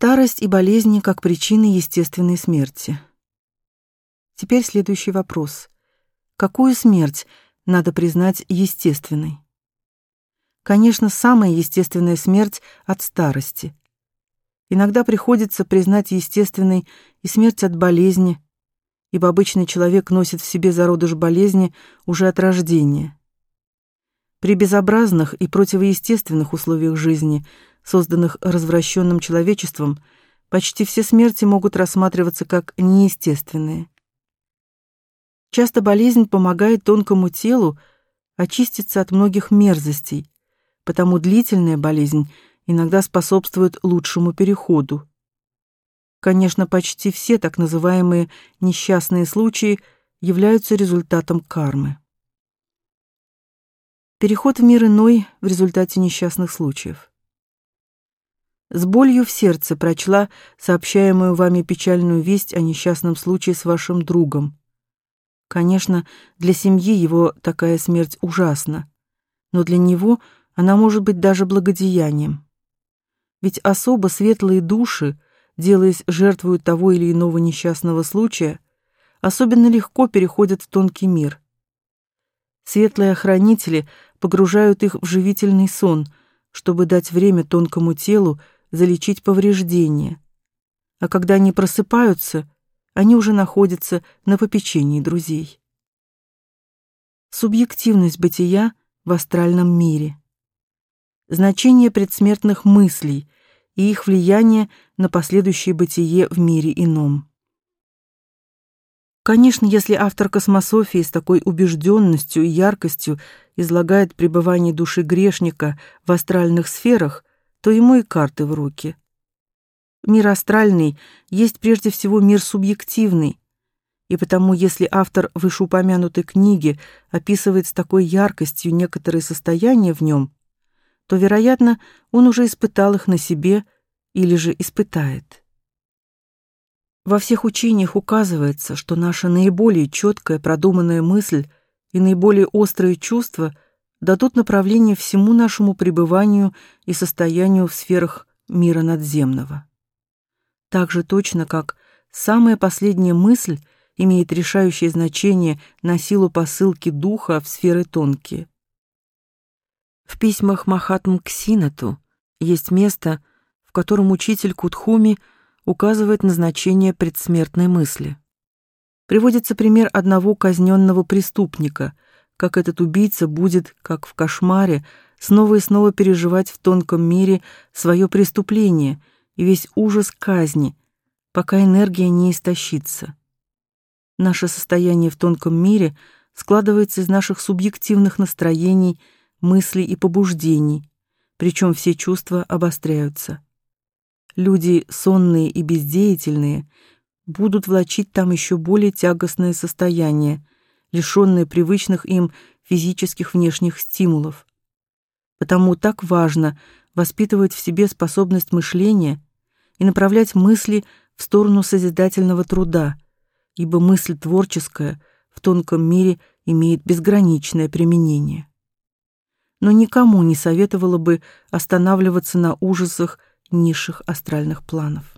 Старость и болезни как причины естественной смерти. Теперь следующий вопрос. Какую смерть надо признать естественной? Конечно, самая естественная смерть от старости. Иногда приходится признать естественной и смерть от болезни, ибо обычный человек носит в себе зародыш болезни уже от рождения. При безобразных и противоестественных условиях жизни, созданных развращенным человечеством, почти все смерти могут рассматриваться как неестественные. Часто болезнь помогает тонкому телу очиститься от многих мерзостей, потому длительная болезнь иногда способствует лучшему переходу. Конечно, почти все так называемые несчастные случаи являются результатом кармы. Переход в мир иной в результате несчастных случаев. С болью в сердце прочла сообщаемую вами печальную весть о несчастном случае с вашим другом. Конечно, для семьи его такая смерть ужасна, но для него она может быть даже благодеянием. Ведь особо светлые души, делаясь жертвой того или иного несчастного случая, особенно легко переходят в тонкий мир. Светлые охранители погружают их в живительный сон, чтобы дать время тонкому телу залечить повреждения. А когда они просыпаются, они уже находятся на попечении друзей. Субъективность бытия в астральном мире. Значение предсмертных мыслей и их влияние на последующее бытие в мире ином. Конечно, если автор космософии с такой убежденностью и яркостью излагает пребывание души грешника в астральных сферах, то ему и карты в руки – Мир астральный есть прежде всего мир субъективный, и потому если автор вышеупомянутой книги описывает с такой яркостью некоторые состояния в нем, то, вероятно, он уже испытал их на себе или же испытает. Во всех учениях указывается, что наша наиболее четкая продуманная мысль и наиболее острые чувства дадут направление всему нашему пребыванию и состоянию в сферах мира надземного так же точно, как самая последняя мысль имеет решающее значение на силу посылки духа в сферы тонкие. В письмах Махатм Ксинату есть место, в котором учитель Кутхуми указывает на значение предсмертной мысли. Приводится пример одного казненного преступника, как этот убийца будет, как в кошмаре, снова и снова переживать в тонком мире свое преступление – и весь ужас казни, пока энергия не истощится. Наше состояние в тонком мире складывается из наших субъективных настроений, мыслей и побуждений, причем все чувства обостряются. Люди сонные и бездеятельные будут влачить там еще более тягостное состояние, лишенные привычных им физических внешних стимулов. Потому так важно воспитывать в себе способность мышления и направлять мысли в сторону созидательного труда, ибо мысль творческая в тонком мире имеет безграничное применение. Но никому не советовало бы останавливаться на ужасах низших астральных планов.